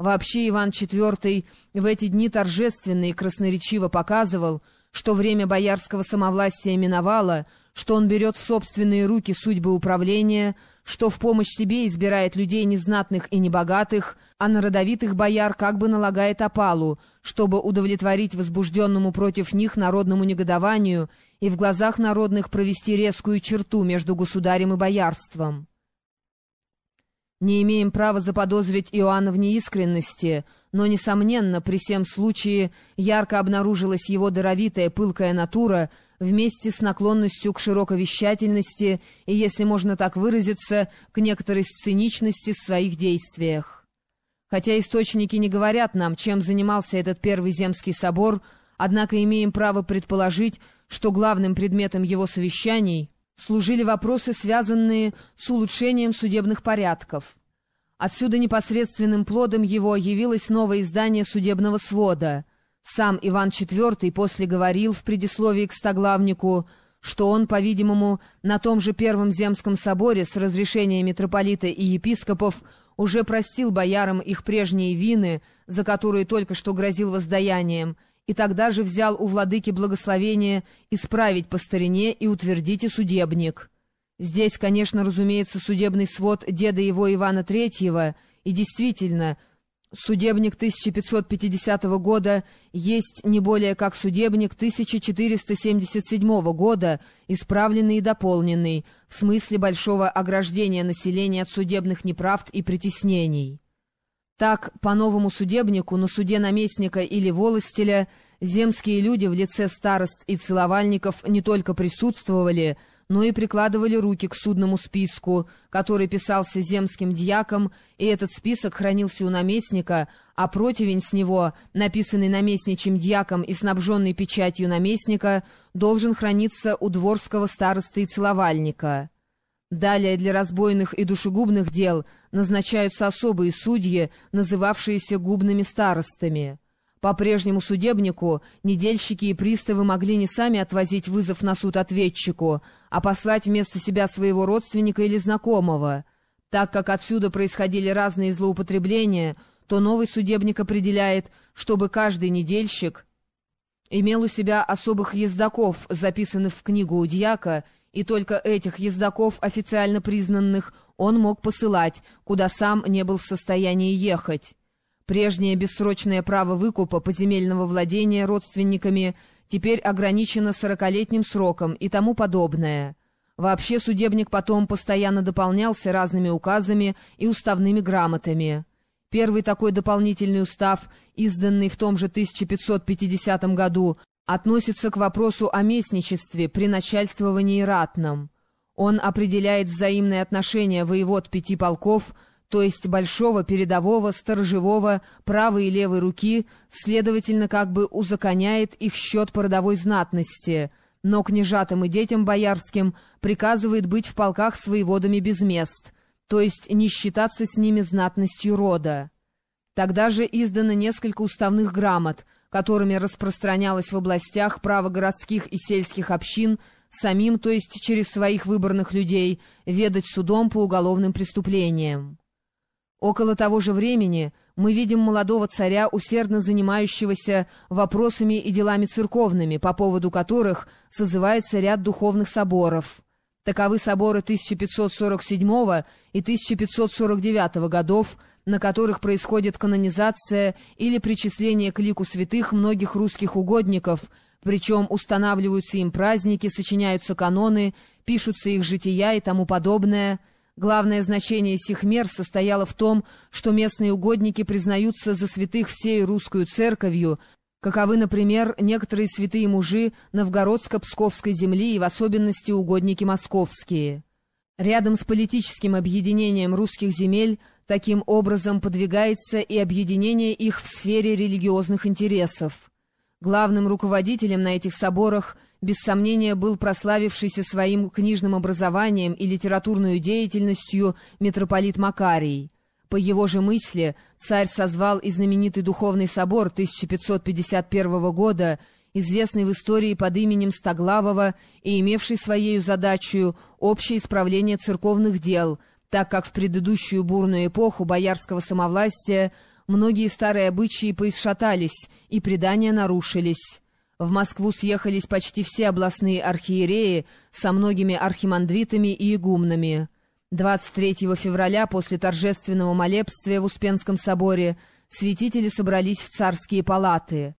Вообще Иван IV в эти дни торжественно и красноречиво показывал, что время боярского самовластия миновало, что он берет в собственные руки судьбы управления, что в помощь себе избирает людей незнатных и небогатых, а на родовитых бояр как бы налагает опалу, чтобы удовлетворить возбужденному против них народному негодованию и в глазах народных провести резкую черту между государем и боярством. Не имеем права заподозрить Иоанна в неискренности, но, несомненно, при всем случае ярко обнаружилась его даровитая пылкая натура вместе с наклонностью к широковещательности и, если можно так выразиться, к некоторой сценичности в своих действиях. Хотя источники не говорят нам, чем занимался этот Первый Земский собор, однако имеем право предположить, что главным предметом его совещаний служили вопросы, связанные с улучшением судебных порядков. Отсюда непосредственным плодом его явилось новое издание судебного свода. Сам Иван IV после говорил в предисловии к стоглавнику, что он, по-видимому, на том же Первом Земском соборе с разрешения митрополита и епископов уже простил боярам их прежние вины, за которые только что грозил воздаянием, и тогда же взял у владыки благословение исправить по старине и утвердить и судебник. Здесь, конечно, разумеется, судебный свод деда его Ивана Третьего, и действительно, судебник 1550 года есть не более как судебник 1477 года, исправленный и дополненный, в смысле большого ограждения населения от судебных неправд и притеснений. Так, по новому судебнику на суде наместника или волостеля земские люди в лице старост и целовальников не только присутствовали, но и прикладывали руки к судному списку, который писался земским дьяком, и этот список хранился у наместника, а противень с него, написанный наместничьим дьяком и снабженный печатью наместника, должен храниться у дворского старосты и целовальника. Далее для разбойных и душегубных дел назначаются особые судьи, называвшиеся губными старостами. По прежнему судебнику недельщики и приставы могли не сами отвозить вызов на суд ответчику, а послать вместо себя своего родственника или знакомого. Так как отсюда происходили разные злоупотребления, то новый судебник определяет, чтобы каждый недельщик имел у себя особых ездаков, записанных в книгу у дьяка, и только этих ездаков, официально признанных, он мог посылать, куда сам не был в состоянии ехать. Прежнее бессрочное право выкупа поземельного владения родственниками теперь ограничено сорокалетним сроком и тому подобное. Вообще судебник потом постоянно дополнялся разными указами и уставными грамотами. Первый такой дополнительный устав, изданный в том же 1550 году, относится к вопросу о местничестве при начальствовании ратном. Он определяет взаимные отношения воевод пяти полков, то есть большого, передового, сторожевого, правой и левой руки, следовательно, как бы узаконяет их счет по родовой знатности, но княжатам и детям боярским приказывает быть в полках с воеводами без мест, то есть не считаться с ними знатностью рода. Тогда же издано несколько уставных грамот — которыми распространялось в областях право городских и сельских общин самим, то есть через своих выборных людей, ведать судом по уголовным преступлениям. Около того же времени мы видим молодого царя, усердно занимающегося вопросами и делами церковными, по поводу которых созывается ряд духовных соборов. Таковы соборы 1547 и 1549 годов, на которых происходит канонизация или причисление к лику святых многих русских угодников, причем устанавливаются им праздники, сочиняются каноны, пишутся их жития и тому подобное. Главное значение сих мер состояло в том, что местные угодники признаются за святых всей русскую церковью, каковы, например, некоторые святые мужи Новгородско-Псковской земли и в особенности угодники московские. Рядом с политическим объединением русских земель таким образом подвигается и объединение их в сфере религиозных интересов. Главным руководителем на этих соборах, без сомнения, был прославившийся своим книжным образованием и литературной деятельностью митрополит Макарий. По его же мысли царь созвал и знаменитый духовный собор 1551 года известный в истории под именем Стоглавова и имевший своей задачей общее исправление церковных дел, так как в предыдущую бурную эпоху боярского самовластия Многие старые обычаи поисшатались, и предания нарушились. В Москву съехались почти все областные архиереи со многими архимандритами и игумнами. 23 февраля после торжественного молебствия в Успенском соборе святители собрались в царские палаты.